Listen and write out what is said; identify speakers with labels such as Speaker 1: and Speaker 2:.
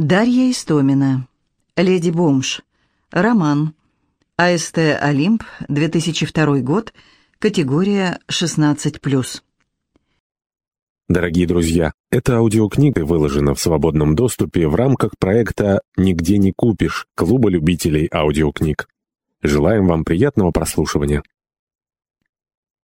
Speaker 1: Дарья Истомина. Леди Бомж. Роман. АСТ «Олимп», 2002 год. Категория 16+.
Speaker 2: Дорогие друзья, эта аудиокнига выложена в свободном доступе в рамках проекта «Нигде не купишь» Клуба любителей аудиокниг. Желаем вам приятного прослушивания.